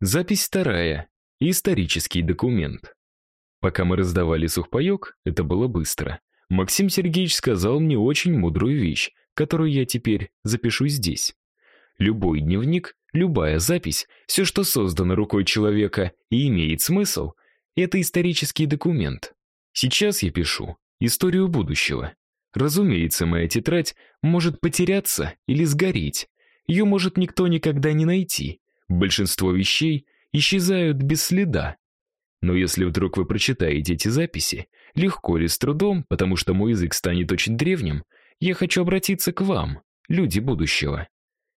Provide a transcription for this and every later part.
Запись вторая. Исторический документ. Пока мы раздавали сухпайок, это было быстро. Максим Сергеевич сказал мне очень мудрую вещь, которую я теперь запишу здесь. Любой дневник, любая запись, все, что создано рукой человека и имеет смысл, это исторический документ. Сейчас я пишу историю будущего. Разумеется, моя тетрадь может потеряться или сгореть. Ее может никто никогда не найти. Большинство вещей исчезают без следа. Но если вдруг вы прочитаете эти записи, легко или с трудом, потому что мой язык станет очень древним, я хочу обратиться к вам, люди будущего.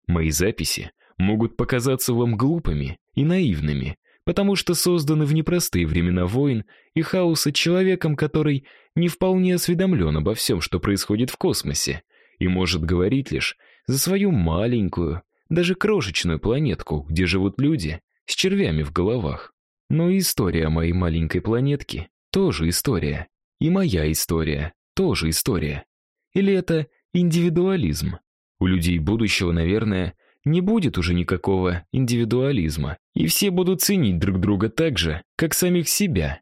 Мои записи могут показаться вам глупыми и наивными, потому что созданы в непростые времена войн и хаоса человеком, который не вполне осведомлен обо всем, что происходит в космосе, и может говорить лишь за свою маленькую, даже крошечную планетку, где живут люди с червями в головах. Но история моей маленькой планетки тоже история. И моя история тоже история. Или это индивидуализм? У людей будущего, наверное, не будет уже никакого индивидуализма, и все будут ценить друг друга так же, как самих себя.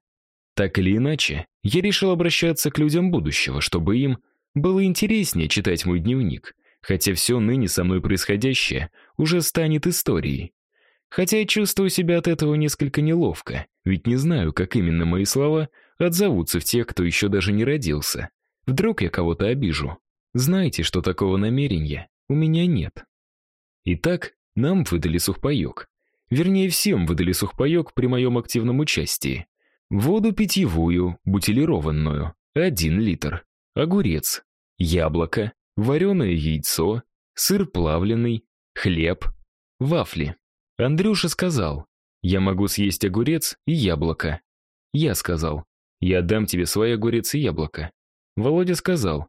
Так или иначе, я решил обращаться к людям будущего, чтобы им было интереснее читать мой дневник, хотя все ныне со мной происходящее уже станет историей. Хотя я чувствую себя от этого несколько неловко, ведь не знаю, как именно мои слова отзовутся в тех, кто еще даже не родился. Вдруг я кого-то обижу. Знаете, что такого намерения у меня нет. Итак, нам выдали сухпайок. Вернее, всем выдали сухпайок при моем активном участии. Воду питьевую, бутилированную, один литр. Огурец, яблоко, вареное яйцо, сыр плавленый, хлеб, вафли. Андрюша сказал: "Я могу съесть огурец и яблоко". Я сказал: "Я дам тебе свой огурец и яблоко". Володя сказал: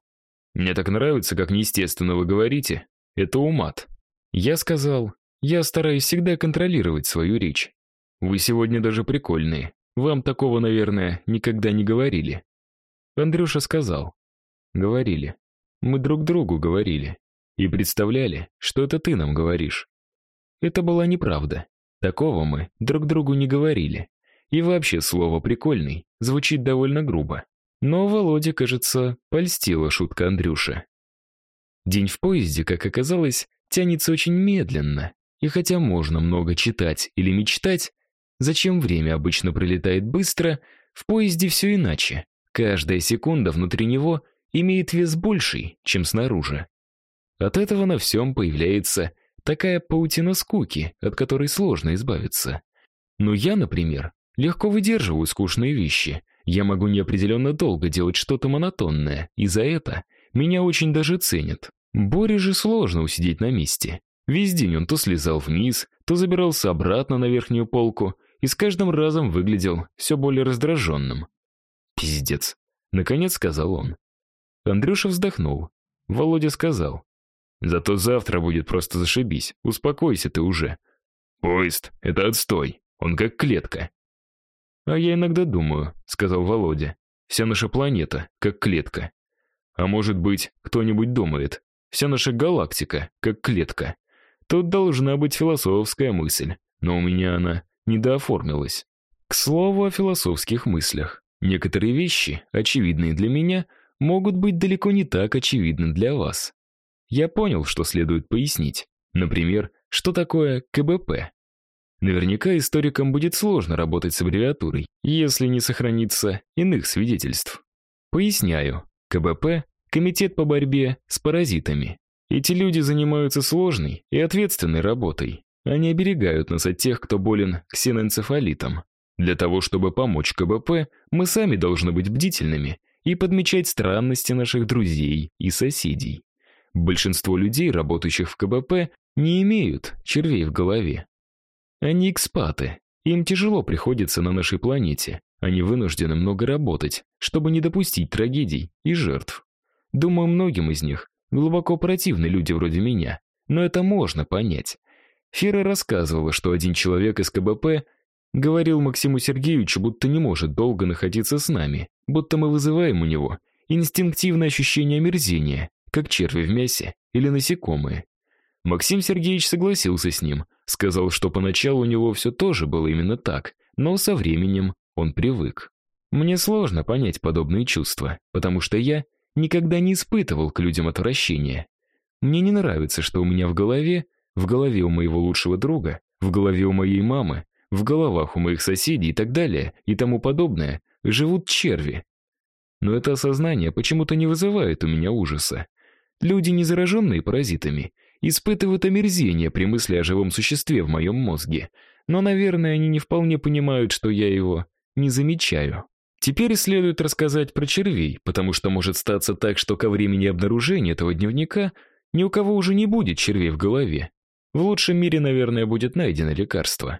"Мне так нравится, как неестественно вы говорите. Это умат". Я сказал: "Я стараюсь всегда контролировать свою речь. Вы сегодня даже прикольные. Вам такого, наверное, никогда не говорили". Андрюша сказал: "Говорили". Мы друг другу говорили и представляли, что это ты нам говоришь. Это была неправда. Такого мы друг другу не говорили. И вообще слово прикольный звучит довольно грубо. Но Володе, кажется, польстила шутка Андрюши. День в поезде, как оказалось, тянется очень медленно. И хотя можно много читать или мечтать, зачем время обычно пролетает быстро, в поезде все иначе. Каждая секунда внутри него имеет вес больший, чем снаружи. От этого на всем появляется такая паутина скуки, от которой сложно избавиться. Но я, например, легко выдерживаю скучные вещи. Я могу неопределенно долго делать что-то монотонное, и за это меня очень даже ценят. Боре же сложно усидеть на месте. Весь день он то слезал вниз, то забирался обратно на верхнюю полку и с каждым разом выглядел все более раздраженным. «Пиздец», — наконец сказал он. Андрюша вздохнул. Володя сказал: "Зато завтра будет просто зашибись. Успокойся ты уже. Поезд это отстой. Он как клетка". "А я иногда думаю", сказал Володя. "Вся наша планета как клетка. А может быть, кто-нибудь думает, вся наша галактика как клетка. Тут должна быть философская мысль, но у меня она недооформилась. К слову о философских мыслях. Некоторые вещи, очевидные для меня, могут быть далеко не так очевидны для вас. Я понял, что следует пояснить. Например, что такое КБП. Наверняка историкам будет сложно работать с аббревиатурой, если не сохранится иных свидетельств. Поясняю. КБП комитет по борьбе с паразитами. Эти люди занимаются сложной и ответственной работой. Они оберегают нас от тех, кто болен ксеноэнцефалитом. Для того, чтобы помочь КБП, мы сами должны быть бдительными и подмечать странности наших друзей и соседей. Большинство людей, работающих в КБП, не имеют червей в голове. Они экспаты. Им тяжело приходится на нашей планете. Они вынуждены много работать, чтобы не допустить трагедий и жертв. Думаю, многим из них глубоко противны люди вроде меня, но это можно понять. Фера рассказывала, что один человек из КБП Говорил Максиму Сергеевичу, будто не может долго находиться с нами, будто мы вызываем у него инстинктивное ощущение омерзения, как черви в мясе или насекомые. Максим Сергеевич согласился с ним, сказал, что поначалу у него все тоже было именно так, но со временем он привык. Мне сложно понять подобные чувства, потому что я никогда не испытывал к людям отвращения. Мне не нравится, что у меня в голове, в голове у моего лучшего друга, в голове у моей мамы, в головах у моих соседей и так далее и тому подобное живут черви. Но это осознание почему-то не вызывает у меня ужаса. Люди, не зараженные паразитами, испытывают омерзение при мысли о живом существе в моем мозге, но, наверное, они не вполне понимают, что я его не замечаю. Теперь следует рассказать про червей, потому что может статься так, что ко времени обнаружения этого дневника ни у кого уже не будет червей в голове. В лучшем мире, наверное, будет найдено лекарство.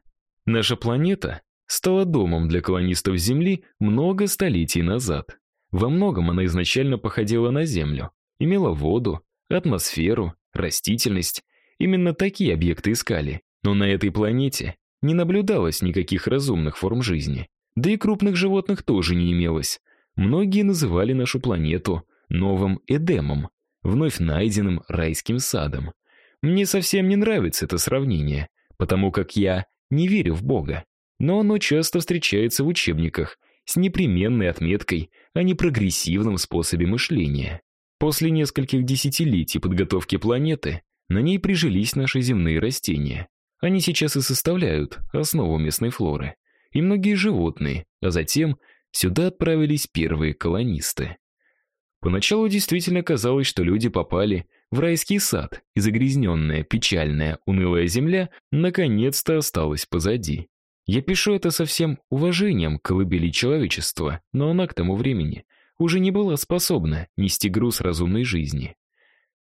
Наша планета стала домом для колонистов Земли много столетий назад. Во многом она изначально походила на Землю, имела воду, атмосферу, растительность. Именно такие объекты искали. Но на этой планете не наблюдалось никаких разумных форм жизни. Да и крупных животных тоже не имелось. Многие называли нашу планету новым Эдемом, вновь найденным райским садом. Мне совсем не нравится это сравнение, потому как я не верю в Бога, но оно часто встречается в учебниках с непременной отметкой о непрогрессивном способе мышления. После нескольких десятилетий подготовки планеты на ней прижились наши земные растения. Они сейчас и составляют основу местной флоры. И многие животные, а затем сюда отправились первые колонисты. Поначалу действительно казалось, что люди попали в райский сад, и загрязненная, печальная, унылая земля наконец-то осталась позади. Я пишу это со всем уважением к колыбели человечества, но она к тому времени уже не была способна нести груз разумной жизни.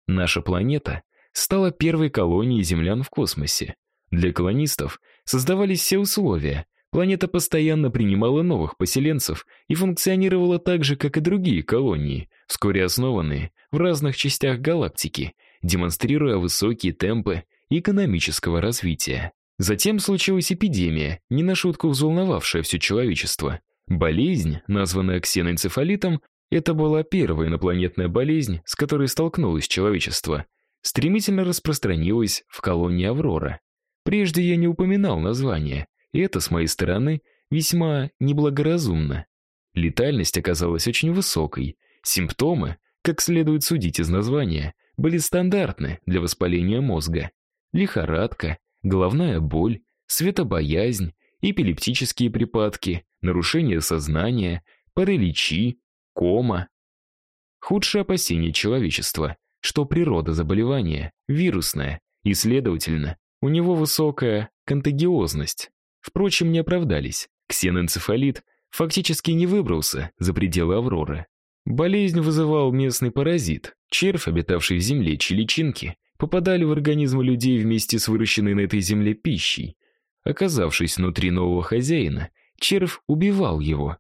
Наша планета стала первой колонией землян в космосе. Для колонистов создавались все условия, Планета постоянно принимала новых поселенцев и функционировала так же, как и другие колонии, вскоре основанные в разных частях галактики, демонстрируя высокие темпы экономического развития. Затем случилась эпидемия, не на шутку взволновавшая все человечество. Болезнь, названная ксеноэнцефалитом, это была первая инопланетная болезнь, с которой столкнулось человечество. Стремительно распространилась в колонии Аврора. Прежде я не упоминал название, и это с моей стороны весьма неблагоразумно. Летальность оказалась очень высокой. Симптомы, как следует судить из названия, были стандартны для воспаления мозга. Лихорадка, головная боль, светобоязнь, эпилептические припадки, нарушение сознания, параличи, кома. Худшее опасение человечества, что природа заболевания вирусная, и, следовательно, у него высокая контагиозность. Впрочем, не оправдались. Ксеноэнцефалит фактически не выбрался за пределы Авроры. Болезнь вызывал местный паразит. Червь, обитавший в земле, чьи личинки попадали в организмы людей вместе с выращенной на этой земле пищей. Оказавшись внутри нового хозяина, червь убивал его.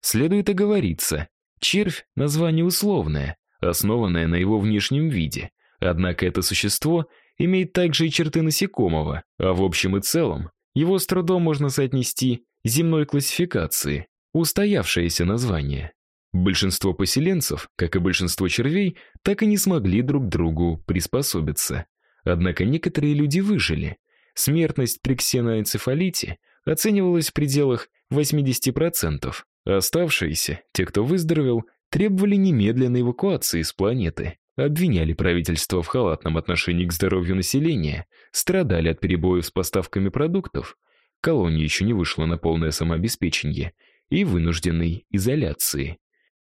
Следует оговориться, червь — название условное, основанное на его внешнем виде. Однако это существо имеет также и черты насекомого, а в общем и целом его с трудом можно соотнести земной классификации, устоявшееся название. Большинство поселенцев, как и большинство червей, так и не смогли друг другу приспособиться. Однако некоторые люди выжили. Смертность при ксеноэнцефалите оценивалась в пределах 80%, а оставшиеся, те, кто выздоровел, требовали немедленной эвакуации с планеты обвиняли правительство в халатном отношении к здоровью населения, страдали от перебоев с поставками продуктов, колония еще не вышла на полное самообеспечение и вынужденной изоляции.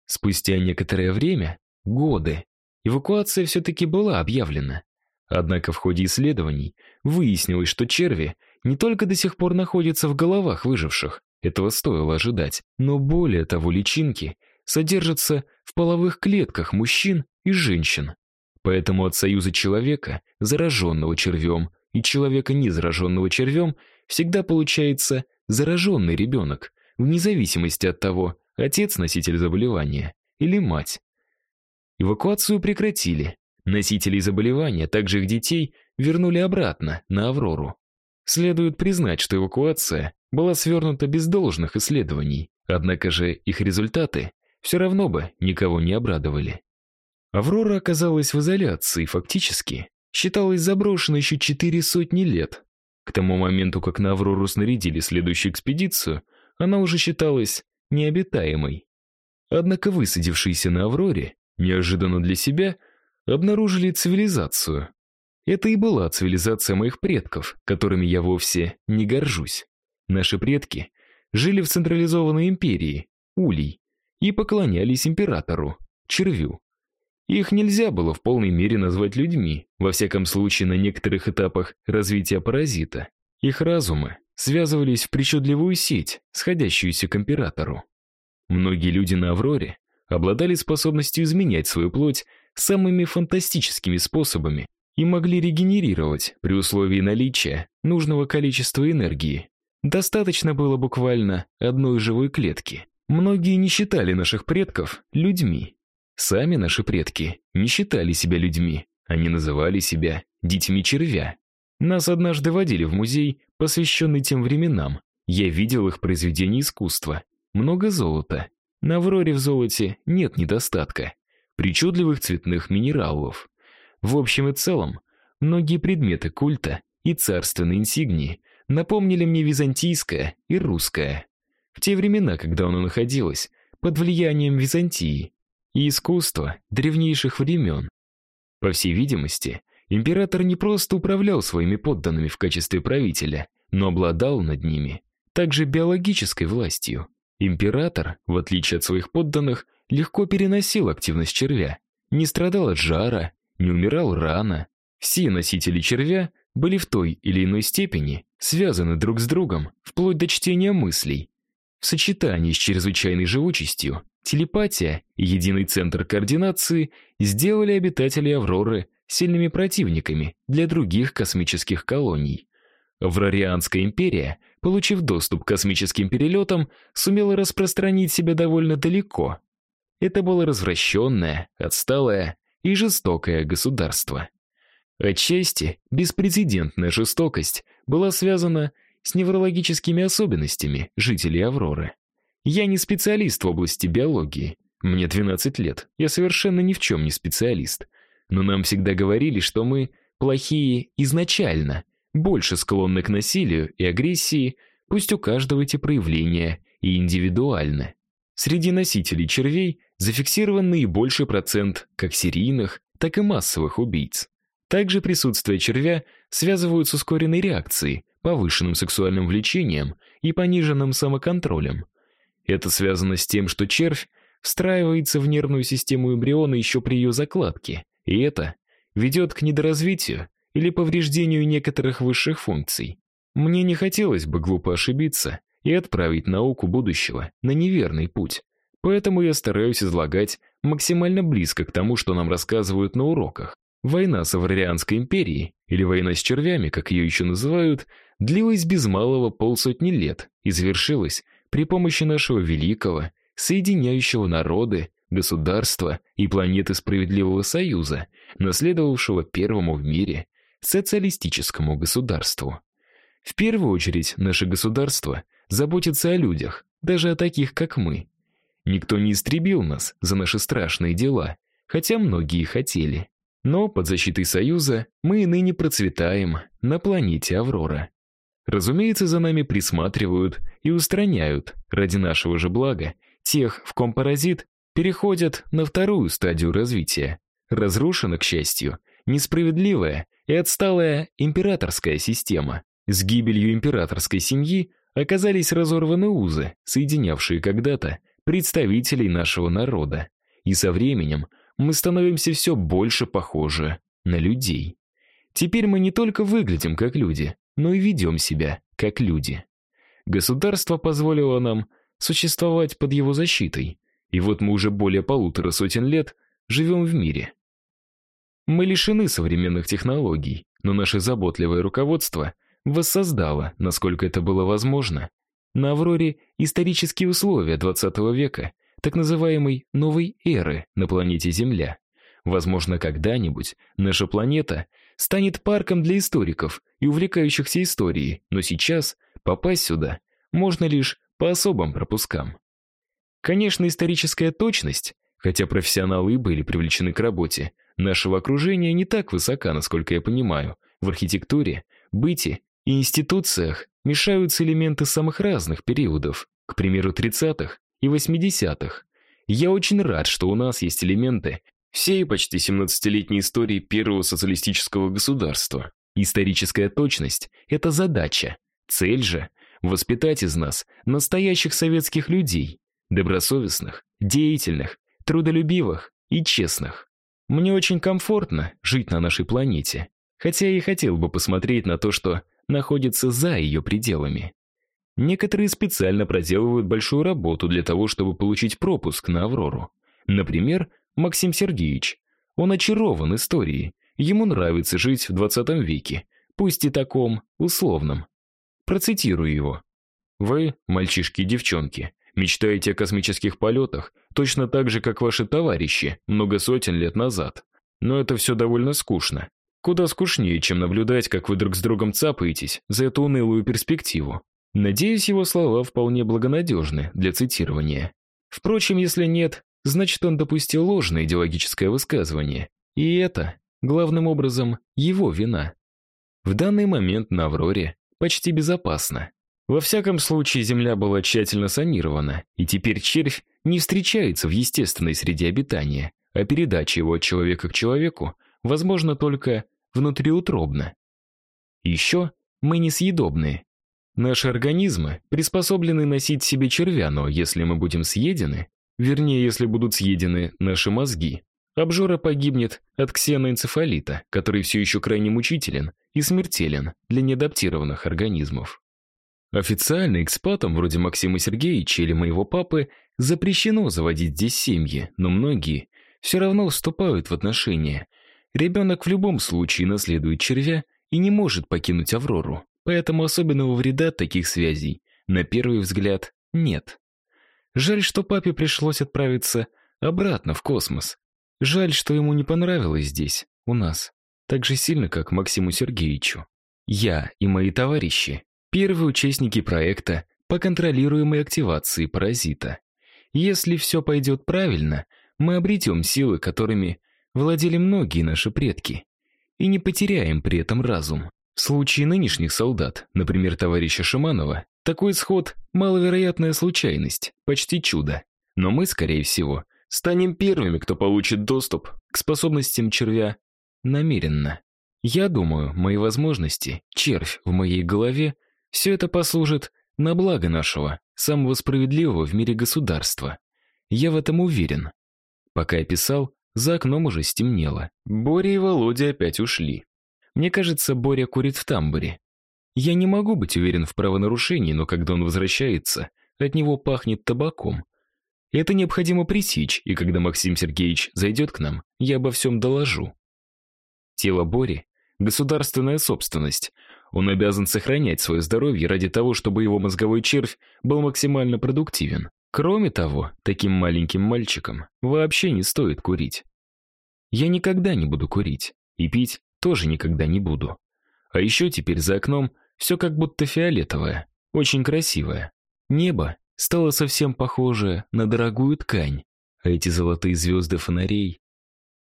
Спустя некоторое время, годы, эвакуация все-таки была объявлена. Однако в ходе исследований выяснилось, что черви не только до сих пор находятся в головах выживших, этого стоило ожидать, но более того, личинки содержатся в половых клетках мужчин и женщин. Поэтому от союза человека, зараженного червем, и человека, не зараженного червем, всегда получается зараженный ребенок, вне зависимости от того, отец носитель заболевания или мать. Эвакуацию прекратили. Носителей заболевания, также их детей, вернули обратно на Аврору. Следует признать, что эвакуация была свернута без должных исследований, однако же их результаты все равно бы никого не обрадовали. Аврора оказалась в изоляции, фактически считалась заброшенной еще четыре сотни лет. К тому моменту, как на Аврору снарядили следующую экспедицию, она уже считалась необитаемой. Однако высадившиеся на Авроре, неожиданно для себя, обнаружили цивилизацию. Это и была цивилизация моих предков, которыми я вовсе не горжусь. Наши предки жили в централизованной империи, Улей, и поклонялись императору, Червю. Их нельзя было в полной мере назвать людьми, во всяком случае на некоторых этапах развития паразита. Их разумы связывались в причудливую сеть, сходящуюся к императору. Многие люди на Авроре обладали способностью изменять свою плоть самыми фантастическими способами и могли регенерировать при условии наличия нужного количества энергии. Достаточно было буквально одной живой клетки. Многие не считали наших предков людьми. Сами наши предки не считали себя людьми, они называли себя детьми червя. Нас однажды водили в музей, посвященный тем временам. Я видел их произведения искусства. Много золота. На Авроре в золоте нет недостатка. Причудливых цветных минералов. В общем и целом, многие предметы культа и царственные инсигнии напомнили мне византийское и русское. В те времена, когда оно находилось под влиянием Византии и искусства древнейших времен. По всей видимости, император не просто управлял своими подданными в качестве правителя, но обладал над ними также биологической властью. Император, в отличие от своих подданных, легко переносил активность червя, не страдал от жара, не умирал рано. Все носители червя были в той или иной степени связаны друг с другом, вплоть до чтения мыслей. В сочетании с чрезвычайной живучестью, телепатия и единый центр координации сделали обитателей Авроры сильными противниками для других космических колоний. Аврарианская империя, получив доступ к космическим перелетам, сумела распространить себя довольно далеко. Это было развращенное, отсталое и жестокое государство. Отчасти беспрецедентная жестокость была связана с неврологическими особенностями жителей Авроры. Я не специалист в области биологии. Мне 12 лет. Я совершенно ни в чем не специалист. Но нам всегда говорили, что мы плохие изначально, больше склонны к насилию и агрессии, пусть у каждого эти проявления и индивидуальны. Среди носителей червей зафиксирован наибольший процент как серийных, так и массовых убийц. Также присутствие червя связывают с ускоренной реакцией, повышенным сексуальным влечением и пониженным самоконтролем. Это связано с тем, что червь встраивается в нервную систему эмбриона еще при ее закладке, и это ведет к недоразвитию или повреждению некоторых высших функций. Мне не хотелось бы глупо ошибиться и отправить науку будущего на неверный путь. Поэтому я стараюсь излагать максимально близко к тому, что нам рассказывают на уроках. Война с Аврарианской империей, или война с червями, как ее еще называют, длилась без малого полсотни лет и завершилась при помощи нашего великого, соединяющего народы, государства и планеты справедливого союза, наследовавшего первому в мире социалистическому государству. В первую очередь, наше государство заботится о людях, даже о таких, как мы. Никто не истребил нас за наши страшные дела, хотя многие хотели. Но под защитой Союза мы и ныне процветаем на планете Аврора. Разумеется, за нами присматривают и устраняют ради нашего же блага тех, в ком паразит переходят на вторую стадию развития. Разрушена, к счастью, несправедливая и отсталая императорская система. С гибелью императорской семьи оказались разорваны узы, соединявшие когда-то представителей нашего народа. И со временем мы становимся все больше похожи на людей. Теперь мы не только выглядим как люди, но и ведем себя как люди. Государство позволило нам существовать под его защитой, и вот мы уже более полутора сотен лет живем в мире. Мы лишены современных технологий, но наше заботливое руководство воссоздало, насколько это было возможно, на Авроре исторические условия 20 века, так называемой новой эры на планете Земля. Возможно, когда-нибудь наша планета станет парком для историков и увлекающихся историей, но сейчас попасть сюда можно лишь по особым пропускам. Конечно, историческая точность Хотя профессионалы и были привлечены к работе, нашего окружения не так высока, насколько я понимаю. В архитектуре, быте и институциях мешаются элементы самых разных периодов, к примеру, 30-х и 80-х. Я очень рад, что у нас есть элементы всей почти 17-летней истории первого социалистического государства. Историческая точность это задача. Цель же воспитать из нас настоящих советских людей, добросовестных, деятельных, трудолюбивых и честных. Мне очень комфортно жить на нашей планете, хотя и хотел бы посмотреть на то, что находится за ее пределами. Некоторые специально проделывают большую работу для того, чтобы получить пропуск на Аврору. Например, Максим Сергеевич. Он очарован историей. Ему нравится жить в 20 веке, пусть и таком условном. Процитирую его. Вы, мальчишки и девчонки, мечтаете о космических полетах, точно так же, как ваши товарищи много сотен лет назад. Но это все довольно скучно. Куда скучнее, чем наблюдать, как вы друг с другом цапаетесь за эту унылую перспективу. Надеюсь, его слова вполне благонадежны для цитирования. Впрочем, если нет, значит, он допустил ложное идеологическое высказывание. И это, главным образом, его вина. В данный момент на Авроре почти безопасно. Во всяком случае, земля была тщательно санирована, и теперь червь не встречается в естественной среде обитания, а передача его от человека к человеку возможна только внутриутробно. Еще мы несъедобные. Наши организмы приспособлены носить себе червя, но если мы будем съедены, вернее, если будут съедены наши мозги, обжора погибнет от ксеноэнцефалита, который все еще крайне мучителен и смертелен для неадаптированных организмов. Официально экспатам вроде Максима Сергеевича или моего папы запрещено заводить здесь семьи, но многие все равно вступают в отношения, Ребенок в любом случае наследует червя и не может покинуть Аврору, поэтому особенного вреда от таких связей, на первый взгляд, нет. Жаль, что папе пришлось отправиться обратно в космос. Жаль, что ему не понравилось здесь, у нас, так же сильно, как Максиму Сергеевичу. Я и мои товарищи первые участники проекта по контролируемой активации паразита. Если все пойдет правильно, мы обретем силы, которыми владели многие наши предки, и не потеряем при этом разум. В случае нынешних солдат, например, товарища Шиманова, такой исход маловероятная случайность, почти чудо. Но мы, скорее всего, станем первыми, кто получит доступ к способностям червя намеренно. Я думаю, мои возможности, червь в моей голове, все это послужит на благо нашего, самого справедливого в мире государства. Я в этом уверен. Пока я писал, за окном уже стемнело. Боря и Володя опять ушли. Мне кажется, Боря курит в тамбуре. Я не могу быть уверен в правонарушении, но когда он возвращается, от него пахнет табаком. Это необходимо пресечь, и когда Максим Сергеевич зайдет к нам, я обо всем доложу. Тело Бори государственная собственность. Он обязан сохранять свое здоровье ради того, чтобы его мозговой червь был максимально продуктивен. Кроме того, таким маленьким мальчикам вообще не стоит курить. Я никогда не буду курить, и пить тоже никогда не буду. А еще теперь за окном все как будто фиолетовое, очень красивое. Небо стало совсем похоже на дорогую ткань, а эти золотые звезды фонарей.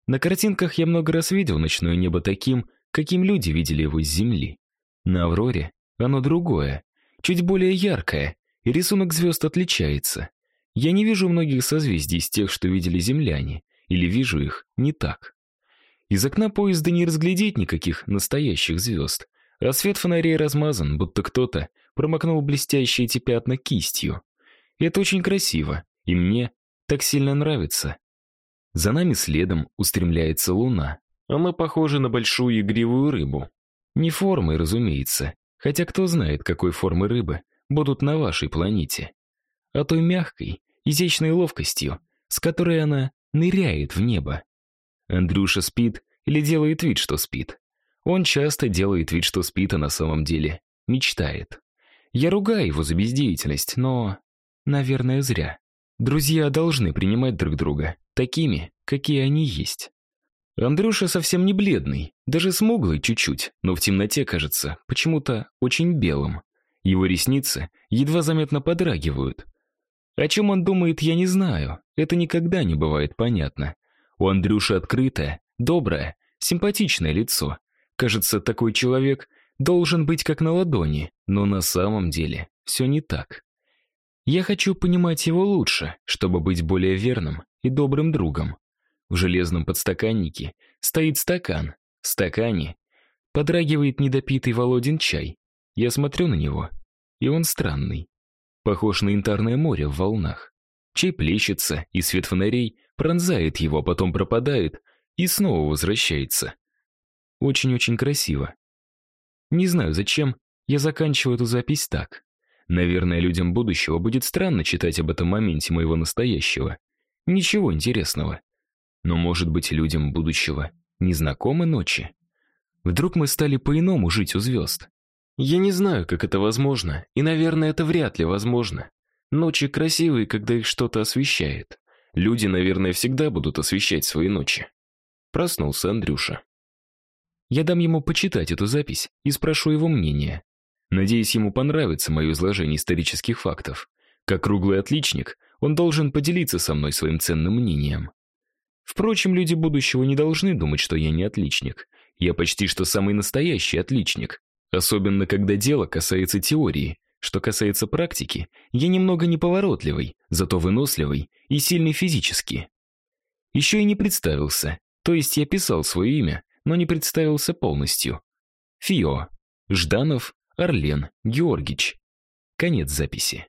На картинках я много раз видел ночное небо таким, каким люди видели его с земли. На Авроре оно другое, чуть более яркое, и рисунок звезд отличается. Я не вижу многих созвездий из тех, что видели земляне, или вижу их не так. Из окна поезда не разглядеть никаких настоящих звезд, а свет фонарей размазан, будто кто-то промокнул блестящие эти пятна кистью. Это очень красиво, и мне так сильно нравится. За нами следом устремляется луна. Она похожа на большую игривую рыбу. Не формой, разумеется, хотя кто знает, какой формы рыбы будут на вашей планете. А той мягкой, изящной ловкостью, с которой она ныряет в небо. Андрюша спит или делает вид, что спит. Он часто делает вид, что спит, а на самом деле мечтает. Я ругаю его за бездеятельность, но, наверное, зря. Друзья должны принимать друг друга такими, какие они есть. Андрюша совсем не бледный, даже смуглый чуть-чуть, но в темноте кажется почему-то очень белым. Его ресницы едва заметно подрагивают, о чем он думает, я не знаю. это никогда не бывает понятно. У Андрюши открытое, доброе, симпатичное лицо. Кажется, такой человек должен быть как на ладони, но на самом деле все не так. Я хочу понимать его лучше, чтобы быть более верным и добрым другом. В железном подстаканнике стоит стакан. В стакане подрагивает недопитый Володин чай. Я смотрю на него, и он странный. Похож на янтарное море в волнах. Чай плещется, и свет фонарей пронзает его, потом пропадает и снова возвращается. Очень-очень красиво. Не знаю зачем, я заканчиваю эту запись так. Наверное, людям будущего будет странно читать об этом моменте моего настоящего. Ничего интересного. Но, может быть, людям будущего не знакомы ночи? Вдруг мы стали по-иному жить у звезд? Я не знаю, как это возможно, и, наверное, это вряд ли возможно. Ночи красивые, когда их что-то освещает. Люди, наверное, всегда будут освещать свои ночи. Проснулся Андрюша. Я дам ему почитать эту запись и спрошу его мнение. Надеюсь, ему понравится мое изложение исторических фактов. Как круглый отличник, он должен поделиться со мной своим ценным мнением. Впрочем, люди будущего не должны думать, что я не отличник. Я почти что самый настоящий отличник, особенно когда дело касается теории. Что касается практики, я немного неповоротливый, зато выносливый и сильный физически. Еще и не представился, то есть я писал свое имя, но не представился полностью. Фио. Жданов Орлен Георгич. Конец записи.